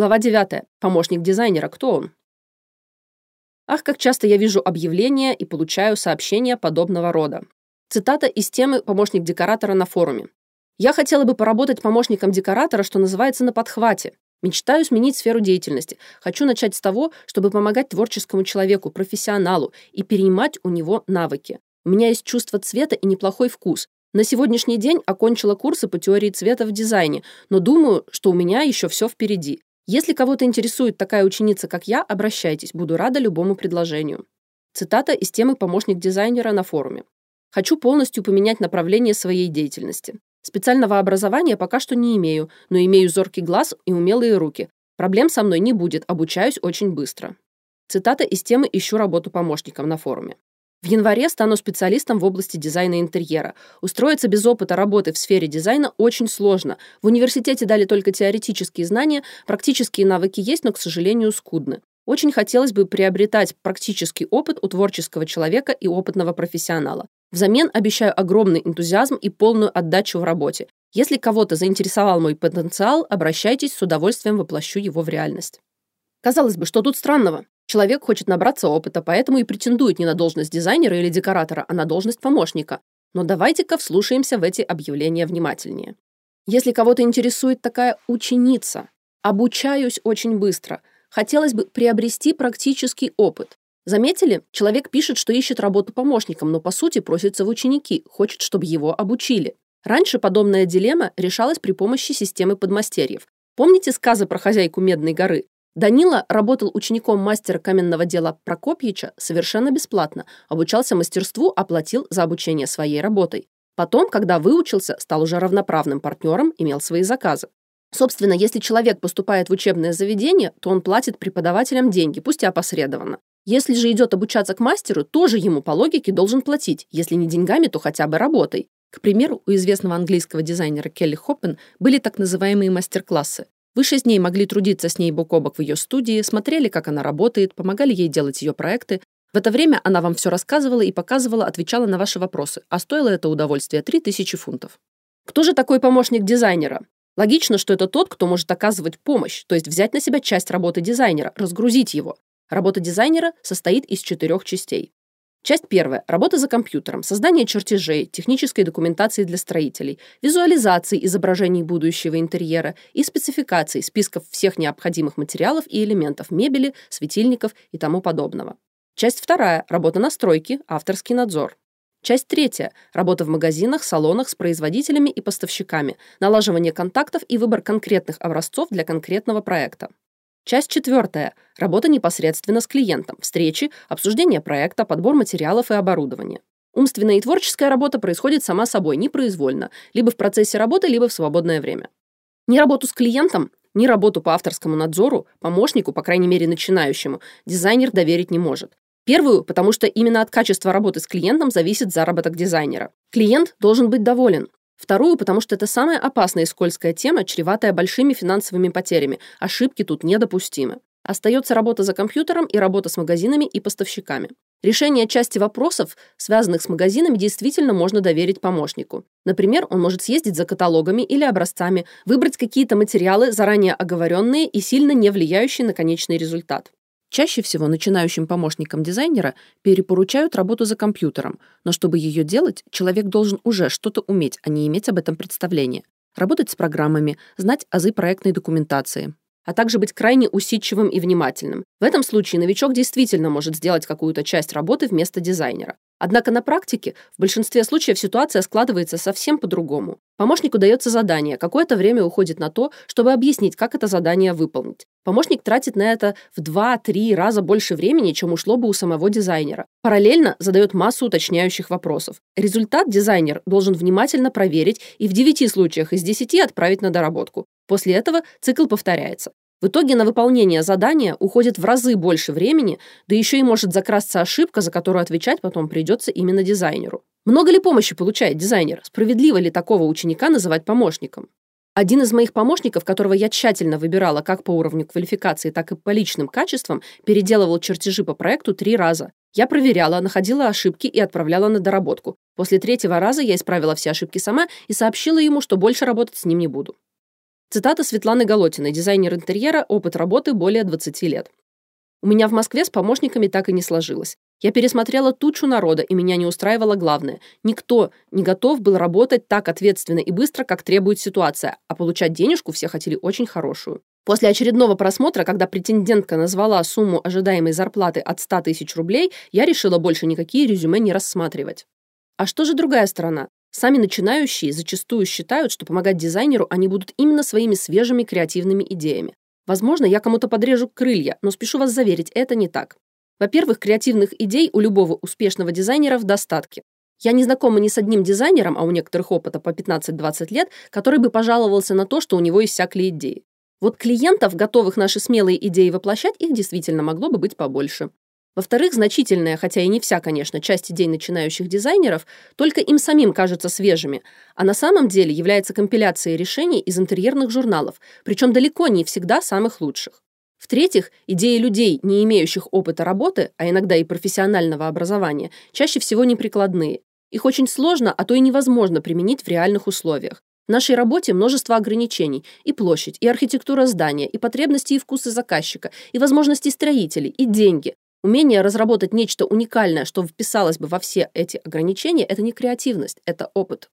Глава 9. Помощник дизайнера. Кто он? Ах, как часто я вижу объявления и получаю сообщения подобного рода. Цитата из темы «Помощник декоратора» на форуме. «Я хотела бы поработать помощником декоратора, что называется, на подхвате. Мечтаю сменить сферу деятельности. Хочу начать с того, чтобы помогать творческому человеку, профессионалу и перенимать у него навыки. У меня есть чувство цвета и неплохой вкус. На сегодняшний день окончила курсы по теории цвета в дизайне, но думаю, что у меня еще все впереди. Если кого-то интересует такая ученица, как я, обращайтесь, буду рада любому предложению. Цитата из темы «Помощник дизайнера» на форуме. Хочу полностью поменять направление своей деятельности. Специального образования пока что не имею, но имею зоркий глаз и умелые руки. Проблем со мной не будет, обучаюсь очень быстро. Цитата из темы «Ищу работу помощником» на форуме. В январе стану специалистом в области дизайна интерьера. Устроиться без опыта работы в сфере дизайна очень сложно. В университете дали только теоретические знания, практические навыки есть, но, к сожалению, скудны. Очень хотелось бы приобретать практический опыт у творческого человека и опытного профессионала. Взамен обещаю огромный энтузиазм и полную отдачу в работе. Если кого-то заинтересовал мой потенциал, обращайтесь, с удовольствием воплощу его в реальность. Казалось бы, что тут странного? Человек хочет набраться опыта, поэтому и претендует не на должность дизайнера или декоратора, а на должность помощника. Но давайте-ка вслушаемся в эти объявления внимательнее. Если кого-то интересует такая ученица, обучаюсь очень быстро, хотелось бы приобрести практический опыт. Заметили? Человек пишет, что ищет работу помощником, но по сути просится в ученики, хочет, чтобы его обучили. Раньше подобная дилемма решалась при помощи системы подмастерьев. Помните сказы про хозяйку Медной горы? Данила работал учеником мастера каменного дела Прокопьича совершенно бесплатно, обучался мастерству, оплатил за обучение своей работой. Потом, когда выучился, стал уже равноправным партнером, имел свои заказы. Собственно, если человек поступает в учебное заведение, то он платит преподавателям деньги, пусть и опосредованно. Если же идет обучаться к мастеру, тоже ему по логике должен платить, если не деньгами, то хотя бы работой. К примеру, у известного английского дизайнера Келли Хоппен были так называемые мастер-классы. Вы шесть дней могли трудиться с ней бок о бок в ее студии, смотрели, как она работает, помогали ей делать ее проекты. В это время она вам все рассказывала и показывала, отвечала на ваши вопросы, а стоило это удовольствие 3000 фунтов. Кто же такой помощник дизайнера? Логично, что это тот, кто может оказывать помощь, то есть взять на себя часть работы дизайнера, разгрузить его. Работа дизайнера состоит из четырех частей. Часть первая. Работа за компьютером. Создание чертежей, технической документации для строителей, визуализации изображений будущего интерьера и спецификаций списков всех необходимых материалов и элементов мебели, светильников и тому подобного. Часть вторая. Работа на стройке, авторский надзор. Часть третья. Работа в магазинах, салонах с производителями и поставщиками, налаживание контактов и выбор конкретных образцов для конкретного проекта. Часть четвертая. Работа непосредственно с клиентом. Встречи, обсуждение проекта, подбор материалов и оборудования. Умственная и творческая работа происходит сама собой, непроизвольно, либо в процессе работы, либо в свободное время. Ни работу с клиентом, ни работу по авторскому надзору, помощнику, по крайней мере начинающему, дизайнер доверить не может. Первую, потому что именно от качества работы с клиентом зависит заработок дизайнера. Клиент должен быть доволен, Вторую, потому что это самая опасная и скользкая тема, чреватая большими финансовыми потерями. Ошибки тут недопустимы. Остается работа за компьютером и работа с магазинами и поставщиками. Решение части вопросов, связанных с магазинами, действительно можно доверить помощнику. Например, он может съездить за каталогами или образцами, выбрать какие-то материалы, заранее оговоренные и сильно не влияющие на конечный результат. Чаще всего начинающим помощникам дизайнера перепоручают работу за компьютером, но чтобы ее делать, человек должен уже что-то уметь, а не иметь об этом представления. Работать с программами, знать азы проектной документации, а также быть крайне усидчивым и внимательным. В этом случае новичок действительно может сделать какую-то часть работы вместо дизайнера. Однако на практике в большинстве случаев ситуация складывается совсем по-другому. Помощнику дается задание, какое-то время уходит на то, чтобы объяснить, как это задание выполнить. Помощник тратит на это в 2-3 раза больше времени, чем ушло бы у самого дизайнера. Параллельно задает массу уточняющих вопросов. Результат дизайнер должен внимательно проверить и в 9 случаях из 10 отправить на доработку. После этого цикл повторяется. В итоге на выполнение задания уходит в разы больше времени, да еще и может закрасться ошибка, за которую отвечать потом придется именно дизайнеру. Много ли помощи получает дизайнер? Справедливо ли такого ученика называть помощником? Один из моих помощников, которого я тщательно выбирала как по уровню квалификации, так и по личным качествам, переделывал чертежи по проекту три раза. Я проверяла, находила ошибки и отправляла на доработку. После третьего раза я исправила все ошибки сама и сообщила ему, что больше работать с ним не буду. Цитата Светланы Голотиной, дизайнер интерьера, опыт работы более 20 лет. У меня в Москве с помощниками так и не сложилось. Я пересмотрела тучу народа, и меня не устраивало главное. Никто не готов был работать так ответственно и быстро, как требует ситуация, а получать денежку все хотели очень хорошую. После очередного просмотра, когда претендентка назвала сумму ожидаемой зарплаты от 100 тысяч рублей, я решила больше никакие резюме не рассматривать. А что же другая сторона? Сами начинающие зачастую считают, что помогать дизайнеру они будут именно своими свежими креативными идеями. Возможно, я кому-то подрежу крылья, но спешу вас заверить, это не так. Во-первых, креативных идей у любого успешного дизайнера в достатке. Я не знакома ни с одним дизайнером, а у некоторых опыта по 15-20 лет, который бы пожаловался на то, что у него иссякли идеи. Вот клиентов, готовых наши смелые идеи воплощать, их действительно могло бы быть побольше. Во-вторых, значительная, хотя и не вся, конечно, часть идей начинающих дизайнеров только им самим кажется свежими, а на самом деле является компиляцией решений из интерьерных журналов, причем далеко не всегда самых лучших. В-третьих, идеи людей, не имеющих опыта работы, а иногда и профессионального образования, чаще всего неприкладные. Их очень сложно, а то и невозможно применить в реальных условиях. В нашей работе множество ограничений. И площадь, и архитектура здания, и потребности и вкусы заказчика, и возможности строителей, и деньги. Умение разработать нечто уникальное, что вписалось бы во все эти ограничения, это не креативность, это опыт.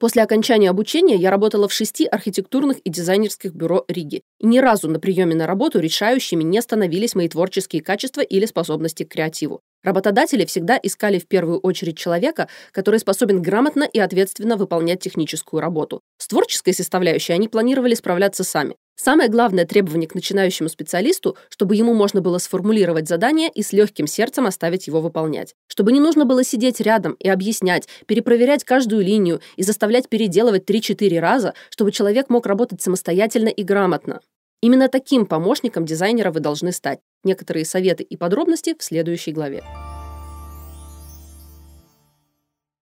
После окончания обучения я работала в шести архитектурных и дизайнерских бюро Риги. И ни разу на приеме на работу решающими не становились мои творческие качества или способности к креативу. Работодатели всегда искали в первую очередь человека, который способен грамотно и ответственно выполнять техническую работу. С творческой составляющей они планировали справляться сами. Самое главное требование к начинающему специалисту, чтобы ему можно было сформулировать задание и с легким сердцем оставить его выполнять. Чтобы не нужно было сидеть рядом и объяснять, перепроверять каждую линию и заставлять переделывать 3-4 раза, чтобы человек мог работать самостоятельно и грамотно. Именно таким помощником дизайнера вы должны стать. Некоторые советы и подробности в следующей главе.